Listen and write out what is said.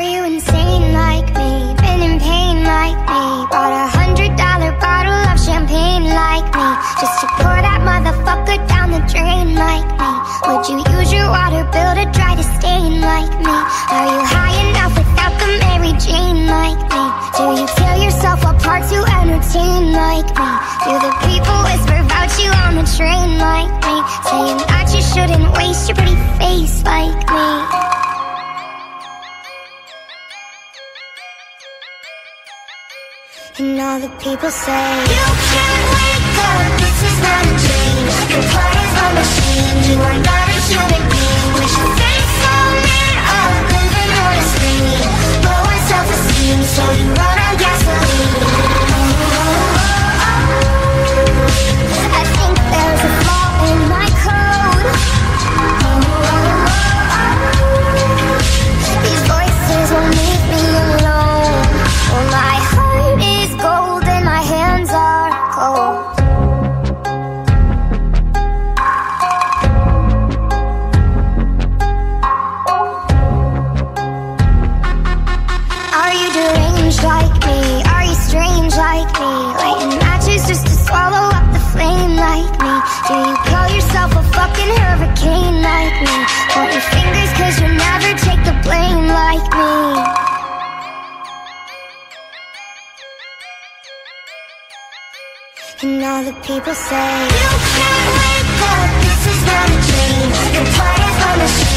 Are you insane like me? Been in pain like me? Bought a hundred dollar bottle of champagne like me Just to pour that motherfucker down the drain like me Would you use your water bill to dry the stain like me? Are you high enough without the Mary Jane like me? Do you tear yourself apart to entertain like me? Do the people whisper about you on the train like me? Saying that you shouldn't waste your pretty And all the people say You can't wake up, deranged like me? Are you strange like me? Lighting matches just to swallow up the flame like me? Do you call yourself a fucking hurricane like me? Point your fingers cause you never take the blame like me And all the people say You can't wake up, this is not a dream Your part is a machine,